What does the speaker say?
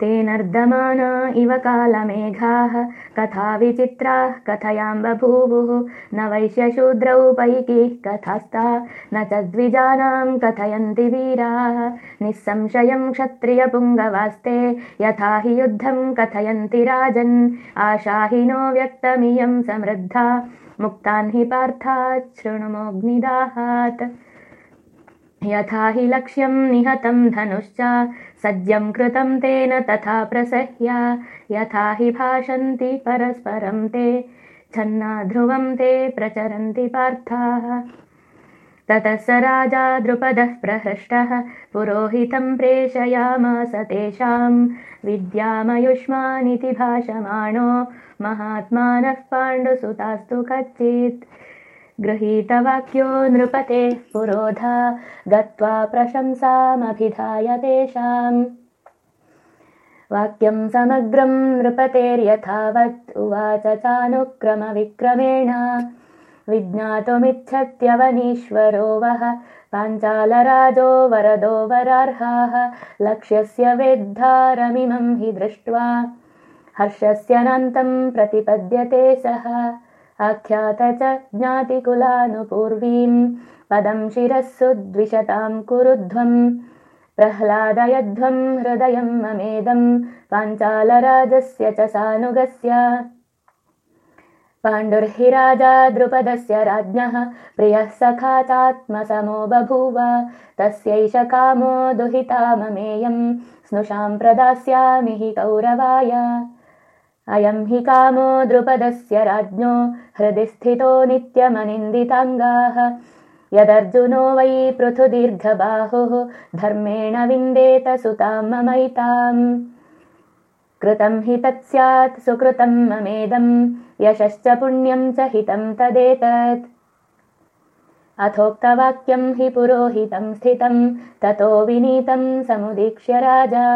ते नर्दमाना इव कालमेघाः कथा विचित्राः कथयां बभूवुः न वैश्यशूद्रौ पैकीः कथास्ता न च द्विजानां कथयन्ति वीराः। निःसंशयं क्षत्रियपुङ्गवास्ते यथा हि युद्धं कथयन्ति राजन्। आशाहिनो व्यक्तमियं समृद्धा मुक्तान् हि पार्थात् शृणुमोऽग्निदाहात् यथा हि लक्ष्यं निहतं धनुश्च सज्जं कृतं तेन तथा प्रसह्या। यथा हि भाषन्ति परस्परं ते छन्ना ध्रुवं ते प्रचरन्ति पार्थाः। ततः स राजा द्रुपदः प्रहृष्टः पुरोहितं प्रेषयामास तेषां। विद्यामयुष्मानिति भाषमाणो महात्मानः पाण्डुसुतास्तु कच्चित् गृहीतवाक्यो नृपते पुरोधा गत्वा प्रशंसामभिधाय तेषाम्। वाक्यं समग्रं नृपतेर्यथावत् उवाच चानुक्रमविक्रमेण। विज्ञातुमिच्छत्यवनीश्वरो वः पाञ्चालराजो वरदो वरार्हाः लक्ष्यस्य वेद्धारमिमं हि दृष्ट्वा। हर्षस्यनन्तं प्रतिपद्यते सः आख्यात च ज्ञातिकुलानुपूर्वीं पदं शिरःसु द्विषतां कुरुध्वं प्रह्लादयध्वं हृदयं ममेदं पाञ्चालराजस्य च सानुगस्य। पाण्डुर्हि राजा द्रुपदस्य राज्ञः। प्रियः सखा चात्मसमो बभूव। तस्यैष कामो दुहिता ममेयं स्नुषां प्रदास्यामि हि कौरवाय अयं हि कामो द्रुपदस्य राज्ञो हृदि स्थितो नित्यमनिन्दिताङ्गाः। यदर्जुनो वै पृथुदीर्घबाहुः धर्मेण विन्देत सुतां ममैताम्। कृतं हि तत्स्यात् सुकृतं ममेदं यशश्च पुण्यं च हितं तदेतत्। अथोक्तवाक्यं हि पुरोहितं स्थितं ततो विनीतं समुदीक्ष्य राजा